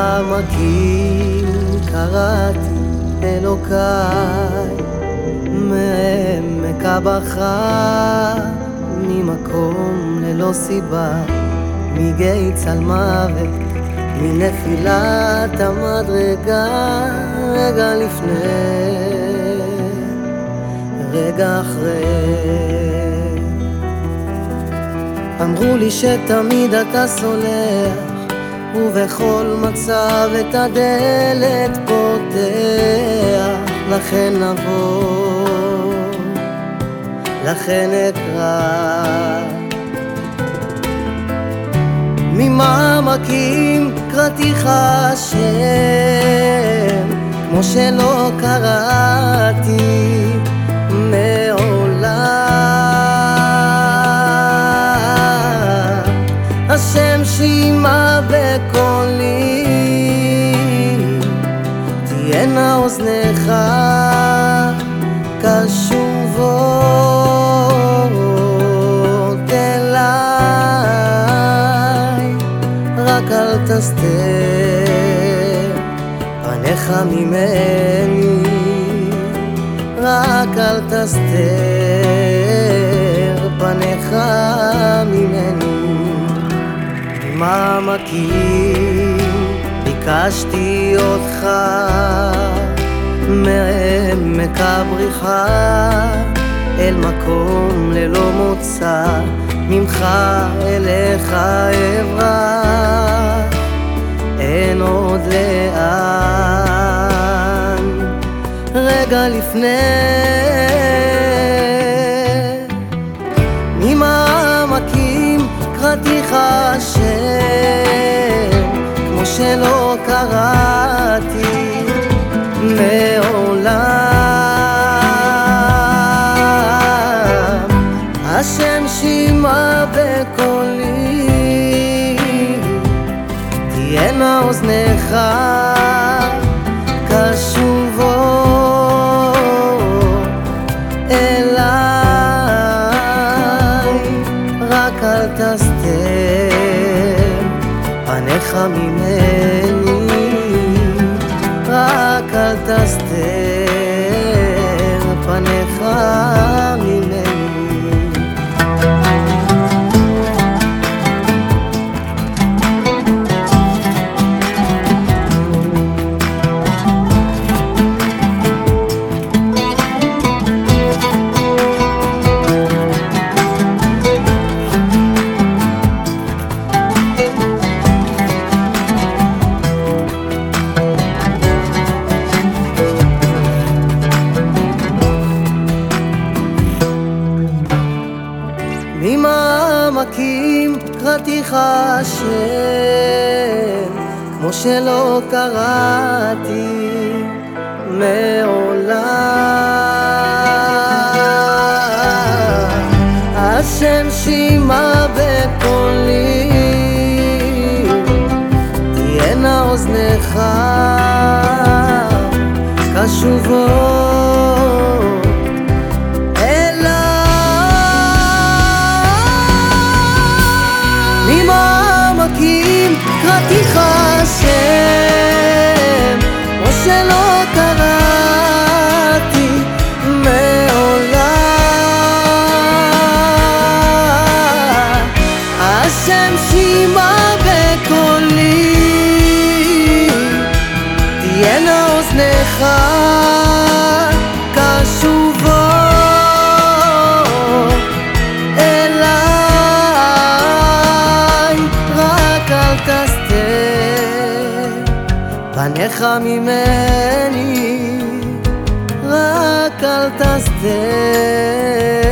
ממעמקים קראתי אלוקיי, מעמק הבכה, ממקום ללא סיבה, מגיא צל מוות, מנפילת המדרגה, רגע לפני, רגע אחרי. אמרו לי שתמיד אתה סולח ובכל מצב את הדלת פותח לכן נבוא, לכן אקרא ממעמקים קראתיך השם כמו שלא קראתי מעולם. השם שימה בקולי תהיינה אוזניך תסתר פניך ממני רק אל תסתר. פניך ממני ממעמקים ביקשתי אותך מעמק הבריחה אל מקום ללא מוצא ממך אליך לפני. ממעמקים קראתיך השם כמו שלא קראתי מעולם. השם שימה בקולי תהיינה אוזניך קשובות פניך ממני רק אל תסתר פניך קראתיך השם כמו שלא קראתי מעולם. השם שימה בקולי תהיינה אוזניך קשובות ממעמקים קראתיך השם כמו שלא קראתי מעולם השם שימה בקולי תהיינה אוזניך פניך ממני, רק אל תסתר.